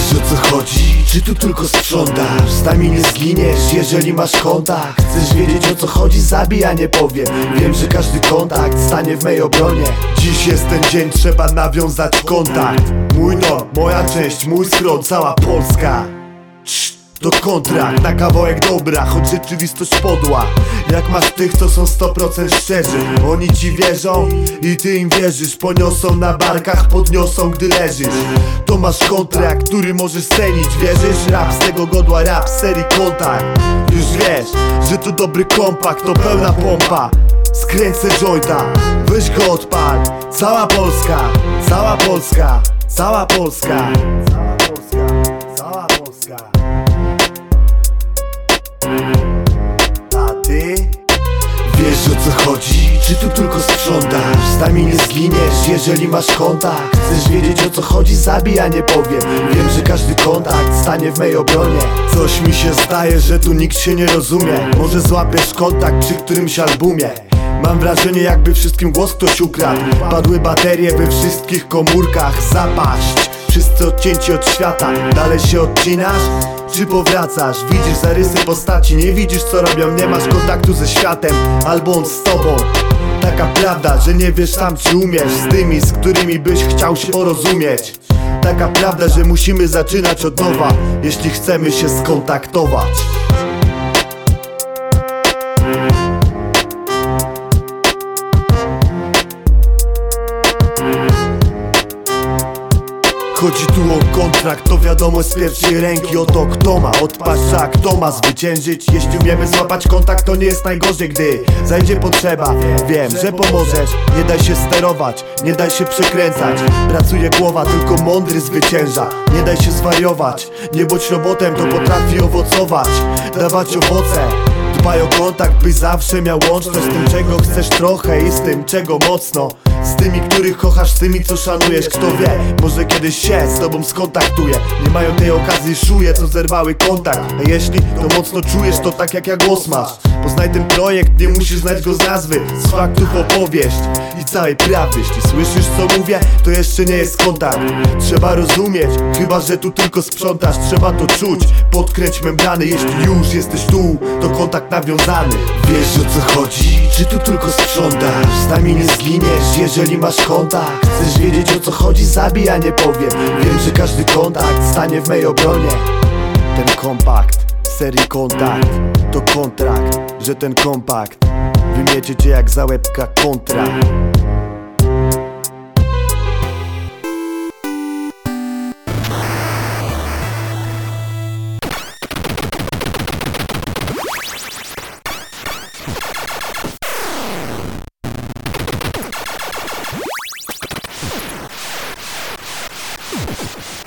co chodzi? Czy tu tylko sprzątasz? Z nami nie zginiesz, jeżeli masz kontakt Chcesz wiedzieć o co chodzi? Zabij, a nie powiem Wiem, że każdy kontakt stanie w mej obronie Dziś jest ten dzień, trzeba nawiązać kontakt Mój dom, moja część, mój schron, cała Polska to kontrakt na kawałek dobra, choć rzeczywistość podła. Jak masz tych, co są 100% szczerzy? Oni ci wierzą i ty im wierzysz. Poniosą na barkach, podniosą gdy leżysz. To masz kontrakt, który możesz cenić. Wierzysz? Rap z tego godła, rap serii kontakt. Już wiesz, że to dobry kompakt, to pełna pompa. Skręcę jointa, weź go odpal. Cała Polska, cała Polska, cała Polska. Cała Polska, cała Polska nami nie zginiesz, jeżeli masz kontakt. Chcesz wiedzieć o co chodzi? Zabij, a nie powiem. Wiem, że każdy kontakt stanie w mej obronie. Coś mi się zdaje, że tu nikt się nie rozumie. Może złapiesz kontakt przy którymś albumie. Mam wrażenie jakby wszystkim głos ktoś ukradł. Padły baterie we wszystkich komórkach. Zapaść Wszyscy odcięci od świata. Dalej się odcinasz? Czy powracasz? Widzisz zarysy postaci Nie widzisz co robią. Nie masz kontaktu ze światem Albo on z tobą Taka prawda, że nie wiesz sam czy umiesz Z tymi, z którymi byś chciał się porozumieć. Taka prawda, że musimy zaczynać od nowa Jeśli chcemy się skontaktować Chodzi tu o kontrakt, to wiadomo z pierwszej ręki. Oto kto ma odpaść, a kto ma zwyciężyć. Jeśli umiemy złapać kontakt, to nie jest najgorzej Gdy zajdzie potrzeba, wiem, że pomożesz Nie daj się sterować, nie daj się przekręcać. Pracuje głowa, tylko mądry zwycięża. Nie daj się zwariować, nie bądź robotem To potrafi owocować, dawać owoce Dbaj o kontakt, byś zawsze miał łączność Z tym czego chcesz trochę i z tym czego mocno. Z tymi, których kochasz, z tymi co szanujesz Kto wie, może kiedyś się z tobą skontaktuje Nie mają tej okazji szuje, co zerwały kontakt. A jeśli to mocno czujesz, to tak jak ja głos masz Poznaj ten projekt, nie musisz znać go z nazwy. Z faktów opowieść i całej prawdy. Jeśli słyszysz co mówię, to jeszcze nie jest kontakt. Trzeba rozumieć, chyba że tu tylko sprzątasz. Trzeba to czuć, podkręć membrany. Jeśli już jesteś tu, to kontakt nawiązany. Wiesz o co chodzi? Czy tu tylko sprzątasz? Z nami nie zginiesz, jeżeli masz kontakt. Chcesz wiedzieć o co chodzi? Zabij, a nie powiem. Wiem, że każdy kontakt stanie w mej obronie. Ten kompakt, serii kontakt To kontrakt, że ten kompakt Wymiecie cię jak załebka kontra. you